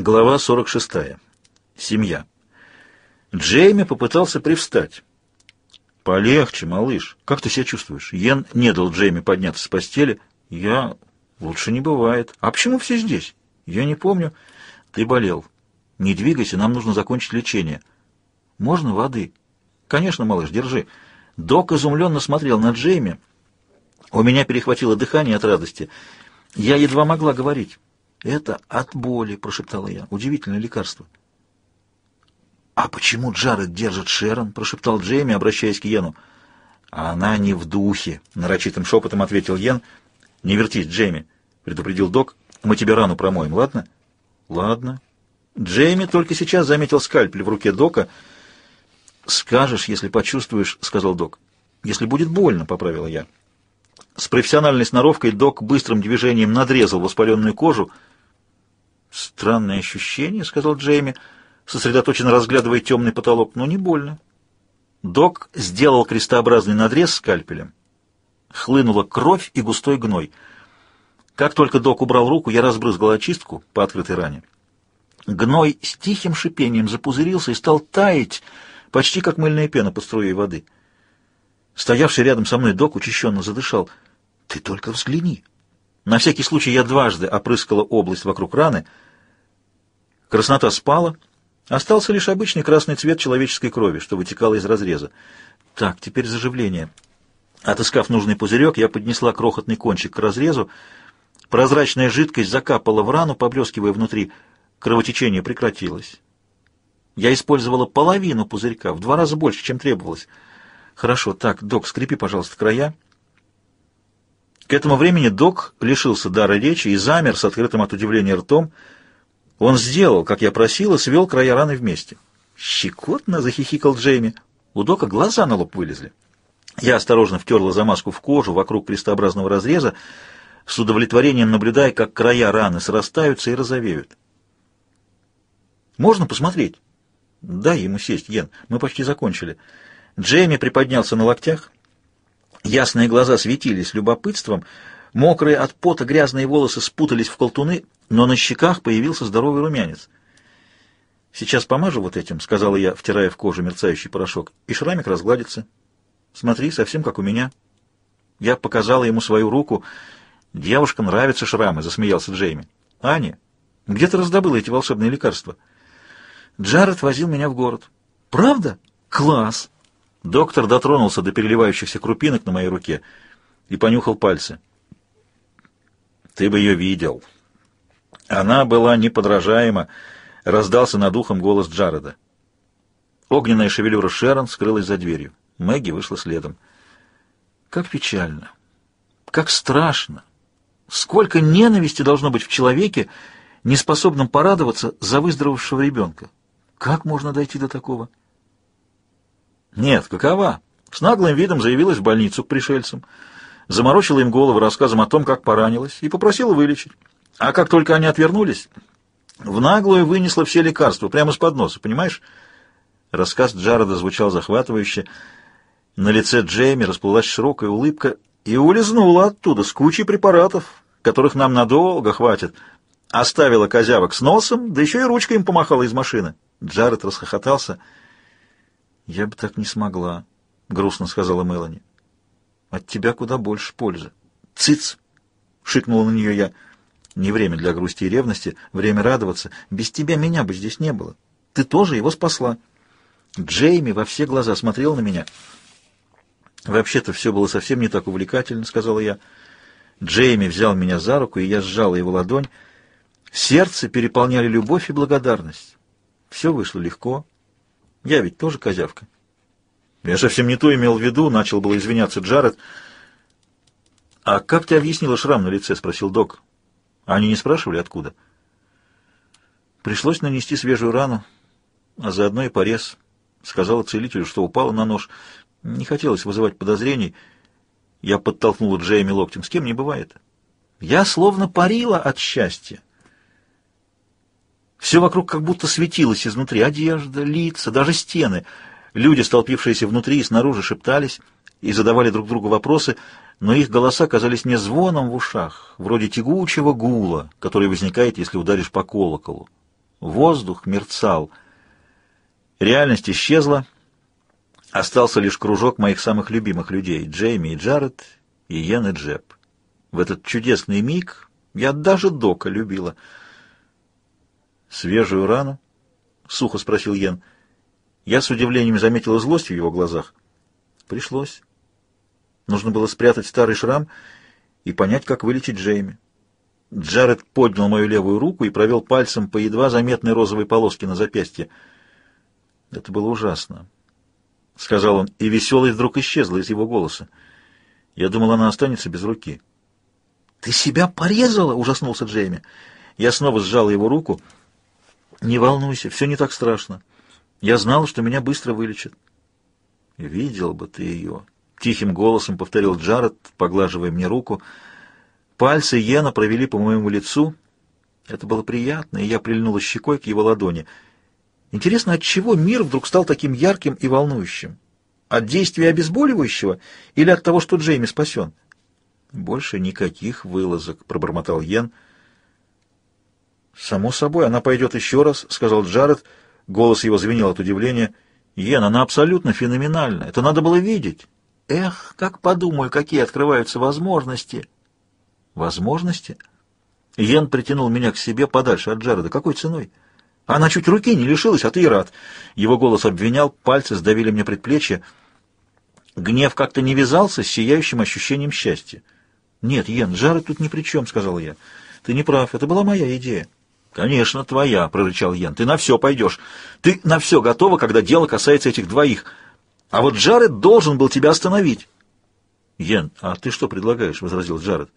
Глава 46. Семья. Джейми попытался привстать. «Полегче, малыш. Как ты себя чувствуешь?» Йен не дал Джейми подняться с постели. «Я... Лучше не бывает. А почему все здесь?» «Я не помню. Ты болел. Не двигайся, нам нужно закончить лечение. Можно воды?» «Конечно, малыш, держи». Док изумленно смотрел на Джейми. У меня перехватило дыхание от радости. Я едва могла говорить. «Это от боли», — прошептала я. «Удивительное лекарство». «А почему Джаред держит Шерон?» — прошептал Джейми, обращаясь к Йену. «Она не в духе», — нарочитым шепотом ответил Йен. «Не вертись, Джейми», — предупредил док. «Мы тебе рану промоем, ладно?» «Ладно». Джейми только сейчас заметил скальпель в руке дока. «Скажешь, если почувствуешь», — сказал док. «Если будет больно», — поправила я. С профессиональной сноровкой док быстрым движением надрезал воспаленную кожу, — «Странное ощущение», — сказал Джейми, сосредоточенно разглядывая темный потолок, — «но не больно». Док сделал крестообразный надрез скальпелем. Хлынула кровь и густой гной. Как только док убрал руку, я разбрызгал очистку по открытой ране. Гной с тихим шипением запузырился и стал таять, почти как мыльная пена под струей воды. Стоявший рядом со мной док учащенно задышал. «Ты только взгляни!» На всякий случай я дважды опрыскала область вокруг раны. Краснота спала. Остался лишь обычный красный цвет человеческой крови, что вытекало из разреза. Так, теперь заживление. Отыскав нужный пузырек, я поднесла крохотный кончик к разрезу. Прозрачная жидкость закапала в рану, поблескивая внутри. Кровотечение прекратилось. Я использовала половину пузырька, в два раза больше, чем требовалось. Хорошо, так, док, скрепи, пожалуйста, края. К этому времени док лишился дара речи и замер с открытым от удивления ртом. Он сделал, как я просила, свел края раны вместе. «Щекотно!» — захихикал Джейми. У дока глаза на лоб вылезли. Я осторожно втерла замазку в кожу вокруг крестообразного разреза, с удовлетворением наблюдая, как края раны срастаются и розовеют. «Можно посмотреть?» «Дай ему сесть, Йен. Мы почти закончили». Джейми приподнялся на локтях. Ясные глаза светились любопытством, мокрые от пота грязные волосы спутались в колтуны, но на щеках появился здоровый румянец. «Сейчас помажу вот этим», — сказала я, втирая в кожу мерцающий порошок, — «и шрамик разгладится. Смотри, совсем как у меня». Я показала ему свою руку. «Девушкам нравятся шрамы», — засмеялся Джейми. «Аня, где ты раздобыла эти волшебные лекарства?» «Джаред возил меня в город». «Правда? Класс!» Доктор дотронулся до переливающихся крупинок на моей руке и понюхал пальцы. «Ты бы ее видел». Она была неподражаема, раздался над ухом голос Джареда. Огненная шевелюра Шерон скрылась за дверью. Мэгги вышла следом. Как печально, как страшно. Сколько ненависти должно быть в человеке, неспособном порадоваться за выздоровевшего ребенка. Как можно дойти до такого? Нет, какова? С наглым видом заявилась в больницу к пришельцам, заморочила им голову рассказом о том, как поранилась, и попросила вылечить. А как только они отвернулись, в наглую вынесла все лекарства, прямо с-под носа, понимаешь? Рассказ Джареда звучал захватывающе. На лице Джейми расплылась широкая улыбка и улизнула оттуда с кучей препаратов, которых нам надолго хватит. Оставила козявок с носом, да еще и ручкой им помахала из машины. Джаред расхохотался — «Я бы так не смогла», — грустно сказала Мелани. «От тебя куда больше пользы». «Цыц!» — шикнула на нее я. «Не время для грусти и ревности, время радоваться. Без тебя меня бы здесь не было. Ты тоже его спасла». Джейми во все глаза смотрел на меня. «Вообще-то все было совсем не так увлекательно», — сказала я. Джейми взял меня за руку, и я сжала его ладонь. Сердце переполняли любовь и благодарность. Все вышло легко. Я ведь тоже козявка. Я совсем не то имел в виду, начал было извиняться Джаред. А как ты объяснила шрам на лице? спросил док. Они не спрашивали, откуда? Пришлось нанести свежую рану, а заодно и порез. Сказала целителю, что упала на нож. Не хотелось вызывать подозрений. Я подтолкнула Джейми локтем. С кем не бывает. Я словно парила от счастья. Все вокруг как будто светилось изнутри. Одежда, лица, даже стены. Люди, столпившиеся внутри и снаружи, шептались и задавали друг другу вопросы, но их голоса казались не звоном в ушах, вроде тягучего гула, который возникает, если ударишь по колоколу. Воздух мерцал. Реальность исчезла. Остался лишь кружок моих самых любимых людей — Джейми и Джаред, и Йен и Джеб. В этот чудесный миг я даже Дока любила. «Свежую рану?» — сухо спросил Йен. Я с удивлением заметила злость в его глазах. Пришлось. Нужно было спрятать старый шрам и понять, как вылечить Джейми. Джаред поднял мою левую руку и провел пальцем по едва заметной розовой полоске на запястье. Это было ужасно, — сказал он, и веселость вдруг исчезла из его голоса. Я думал, она останется без руки. — Ты себя порезала? — ужаснулся Джейми. Я снова сжал его руку. — Не волнуйся, все не так страшно. Я знал, что меня быстро вылечат. — Видел бы ты ее, — тихим голосом повторил Джаред, поглаживая мне руку. Пальцы Йена провели по моему лицу. Это было приятно, и я прильнула щекой к его ладони. Интересно, от чего мир вдруг стал таким ярким и волнующим? От действия обезболивающего или от того, что Джейми спасен? Больше никаких вылазок, пробормотал Йен. Само собой, она пойдет еще раз, сказал Джаред. Голос его звенел от удивления. Йен, она абсолютно феноменальна. Это надо было видеть. Эх, как подумаю, какие открываются возможности. Возможности? Йен притянул меня к себе подальше от Джареда. Какой ценой? Она чуть руки не лишилась, а ты и рад. Его голос обвинял, пальцы сдавили мне предплечье. Гнев как-то не вязался с сияющим ощущением счастья. «Нет, Йен, Джаред тут ни при чем», — сказал я. «Ты не прав, это была моя идея». «Конечно, твоя», — прорычал Йен. «Ты на все пойдешь. Ты на все готова, когда дело касается этих двоих. А вот Джаред должен был тебя остановить. Йен, а ты что предлагаешь? — возразил Джаред.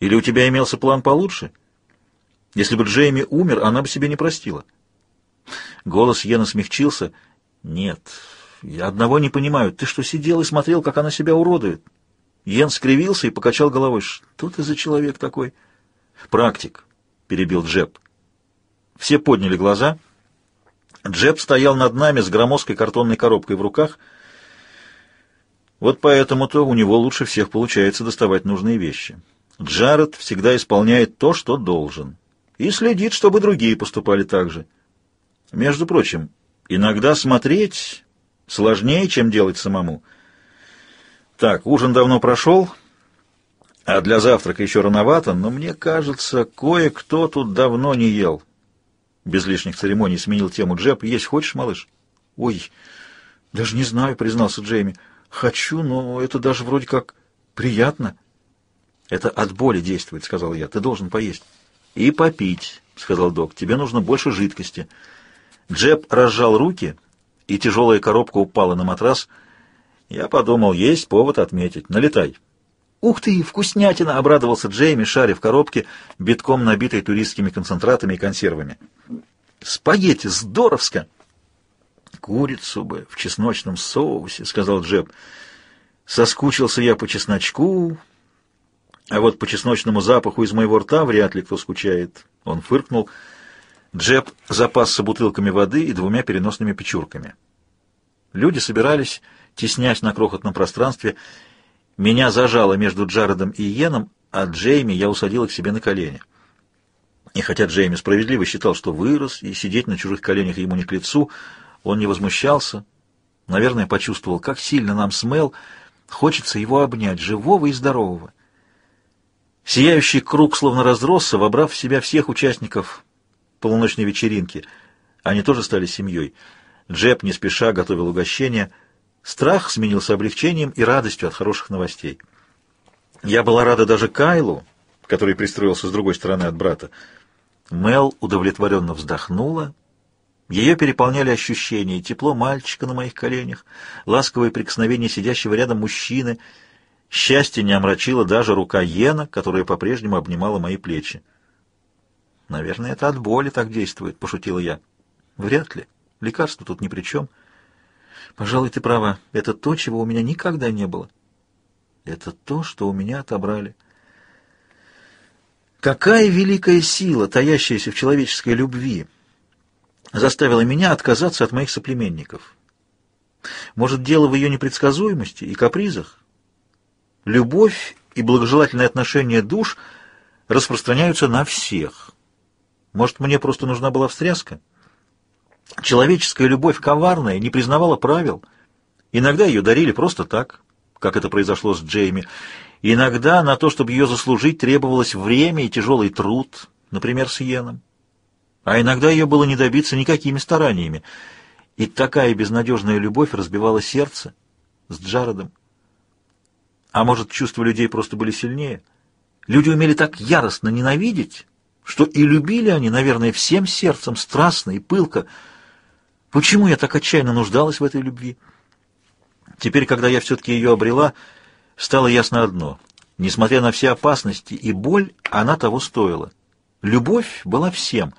Или у тебя имелся план получше? Если бы Джейми умер, она бы себе не простила. Голос Йена смягчился. Нет, я одного не понимаю. Ты что, сидел и смотрел, как она себя уродует? Йен скривился и покачал головой. Что ты за человек такой? Практик, — перебил Джеб. Все подняли глаза — Джеб стоял над нами с громоздкой картонной коробкой в руках. Вот поэтому-то у него лучше всех получается доставать нужные вещи. Джаред всегда исполняет то, что должен, и следит, чтобы другие поступали так же. Между прочим, иногда смотреть сложнее, чем делать самому. Так, ужин давно прошел, а для завтрака еще рановато, но мне кажется, кое-кто тут давно не ел. Без лишних церемоний сменил тему Джеб. «Есть хочешь, малыш?» «Ой, даже не знаю», — признался Джейми. «Хочу, но это даже вроде как приятно». «Это от боли действует», — сказал я. «Ты должен поесть». «И попить», — сказал док. «Тебе нужно больше жидкости». Джеб разжал руки, и тяжелая коробка упала на матрас. Я подумал, есть повод отметить. Налетай. «Ух ты, вкуснятина!» — обрадовался Джейми, шаря в коробке, битком набитой туристскими концентратами и консервами. «Спагетти! Здоровско!» «Курицу бы в чесночном соусе», — сказал Джеб. «Соскучился я по чесночку, а вот по чесночному запаху из моего рта вряд ли кто скучает». Он фыркнул. Джеб запасся бутылками воды и двумя переносными печурками. Люди собирались, теснясь на крохотном пространстве, — меня зажало между Джаредом и Йеном, а Джейми я усадила к себе на колени. И хотя Джейми справедливо считал, что вырос, и сидеть на чужих коленях ему не к лицу, он не возмущался. Наверное, почувствовал, как сильно нам смел, хочется его обнять, живого и здорового. Сияющий круг словно разросся, вобрав в себя всех участников полуночной вечеринки. Они тоже стали семьей. Джеб не спеша готовил угощение — Страх сменился облегчением и радостью от хороших новостей. Я была рада даже Кайлу, который пристроился с другой стороны от брата. Мел удовлетворенно вздохнула. Ее переполняли ощущения, тепло мальчика на моих коленях, ласковое прикосновение сидящего рядом мужчины. Счастье не омрачило даже рука Йена, которая по-прежнему обнимала мои плечи. «Наверное, это от боли так действует», — пошутила я. «Вряд ли. Лекарство тут ни при чем». Пожалуй, ты права. Это то, чего у меня никогда не было. Это то, что у меня отобрали. Какая великая сила, таящаяся в человеческой любви, заставила меня отказаться от моих соплеменников. Может, дело в ее непредсказуемости и капризах? Любовь и благожелательное отношение душ распространяются на всех. Может, мне просто нужна была встряска? Человеческая любовь коварная, не признавала правил. Иногда ее дарили просто так, как это произошло с Джейми. Иногда на то, чтобы ее заслужить, требовалось время и тяжелый труд, например, с Йеном. А иногда ее было не добиться никакими стараниями. И такая безнадежная любовь разбивала сердце с Джаредом. А может, чувства людей просто были сильнее? Люди умели так яростно ненавидеть, что и любили они, наверное, всем сердцем, страстно и пылко. Почему я так отчаянно нуждалась в этой любви? Теперь, когда я все-таки ее обрела, стало ясно одно. Несмотря на все опасности и боль, она того стоила. Любовь была всем.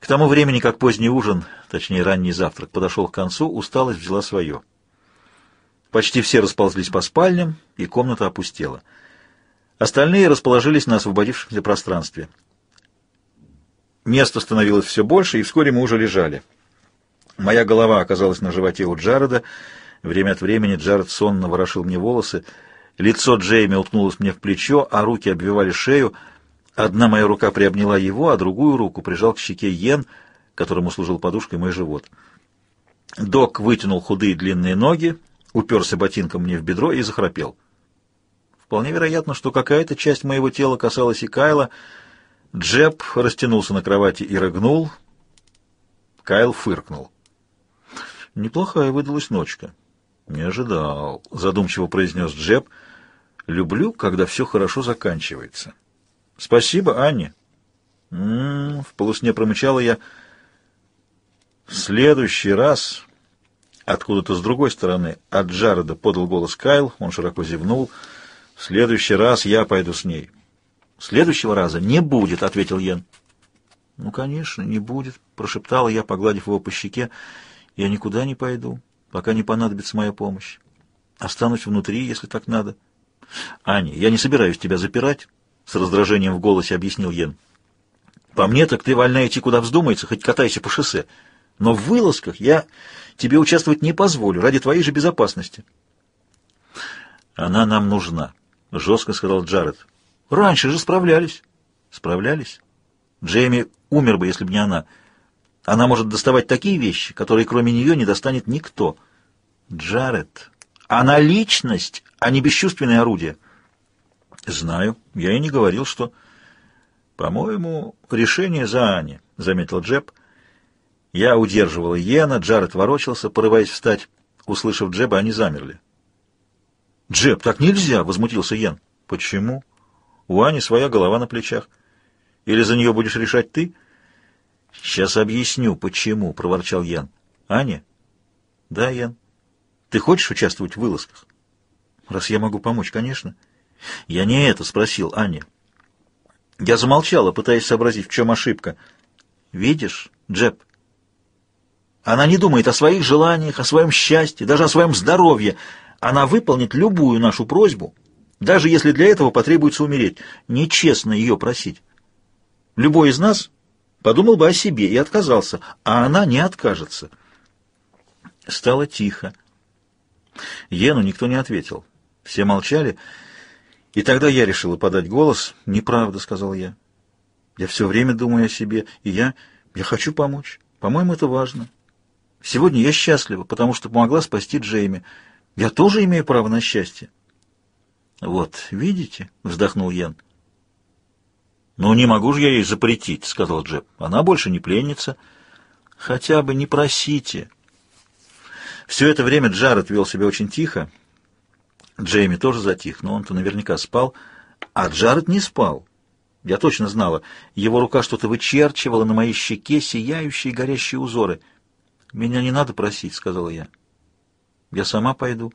К тому времени, как поздний ужин, точнее ранний завтрак, подошел к концу, усталость взяла свое. Почти все расползлись по спальням, и комната опустела. Остальные расположились на освободившемся пространстве. Места становилось все больше, и вскоре мы уже лежали. Моя голова оказалась на животе у Джареда. Время от времени Джаред сонно ворошил мне волосы. Лицо Джейми уткнулось мне в плечо, а руки обвивали шею. Одна моя рука приобняла его, а другую руку прижал к щеке Йен, которому служил подушкой мой живот. Док вытянул худые длинные ноги, уперся ботинком мне в бедро и захрапел. Вполне вероятно, что какая-то часть моего тела касалась и Кайла. Джеб растянулся на кровати и рыгнул. Кайл фыркнул. Неплохая выдалась ночка. Не ожидал, задумчиво произнес Джеб. Люблю, когда все хорошо заканчивается. Спасибо, Анне. М -м -м, в полусне промычала я. В следующий раз, откуда-то с другой стороны, от Джареда подал голос Кайл, он широко зевнул. В следующий раз я пойду с ней. Следующего раза не будет, ответил Йен. Ну, конечно, не будет, прошептала я, погладив его по щеке. Я никуда не пойду, пока не понадобится моя помощь. Останусь внутри, если так надо. Аня, я не собираюсь тебя запирать, с раздражением в голосе объяснил Йен. По мне так ты вольна идти куда вздумается, хоть катайся по шоссе. Но в вылазках я тебе участвовать не позволю, ради твоей же безопасности. Она нам нужна, — жестко сказал Джаред. «Раньше же справлялись». «Справлялись? Джейми умер бы, если бы не она. Она может доставать такие вещи, которые кроме нее не достанет никто. Джаред, она личность, а не бесчувственное орудие». «Знаю. Я и не говорил, что...» «По-моему, решение за Ани», — заметил Джеб. Я удерживал Йена, Джаред ворочался, порываясь встать. Услышав Джеба, они замерли. «Джеб, так нельзя!» — возмутился Йен. «Почему? У Ани своя голова на плечах. Или за нее будешь решать ты?» «Сейчас объясню, почему», — проворчал Йен. «Аня?» «Да, Йен. Ты хочешь участвовать в вылазках?» «Раз я могу помочь, конечно». «Я не это спросил, Аня». Я замолчала, пытаясь сообразить, в чем ошибка. «Видишь, Джеб, она не думает о своих желаниях, о своем счастье, даже о своем здоровье». Она выполнит любую нашу просьбу, даже если для этого потребуется умереть. Нечестно ее просить. Любой из нас подумал бы о себе и отказался, а она не откажется. Стало тихо. Ену никто не ответил. Все молчали, и тогда я решила подать голос. «Неправда», — сказал я. «Я все время думаю о себе, и я... я хочу помочь. По-моему, это важно. Сегодня я счастлива, потому что помогла спасти Джейми». Я тоже имею право на счастье. Вот, видите, вздохнул Ян. Ну, не могу же я ей запретить, сказал Джеб. Она больше не пленница. Хотя бы не просите. Все это время Джаред вел себя очень тихо. Джейми тоже затих, но он-то наверняка спал. А Джаред не спал. Я точно знала. Его рука что-то вычерчивала на моей щеке сияющие горящие узоры. «Меня не надо просить», — сказала я. Я сама пойду.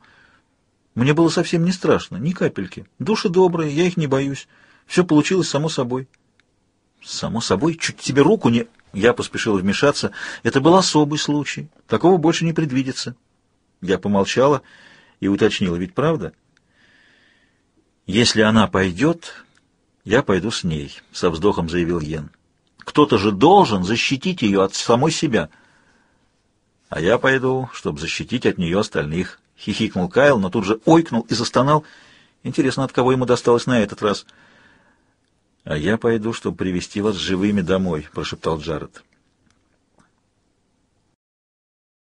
Мне было совсем не страшно, ни капельки. Души добрые, я их не боюсь. Все получилось само собой. Само собой? Чуть тебе руку не... Я поспешила вмешаться. Это был особый случай. Такого больше не предвидится. Я помолчала и уточнила. Ведь правда? Если она пойдет, я пойду с ней, со вздохом заявил Йен. Кто-то же должен защитить ее от самой себя. — а я пойду, чтобы защитить от нее остальных. Хихикнул Кайл, но тут же ойкнул и застонал. Интересно, от кого ему досталось на этот раз. «А я пойду, чтобы привести вас живыми домой», — прошептал Джаред.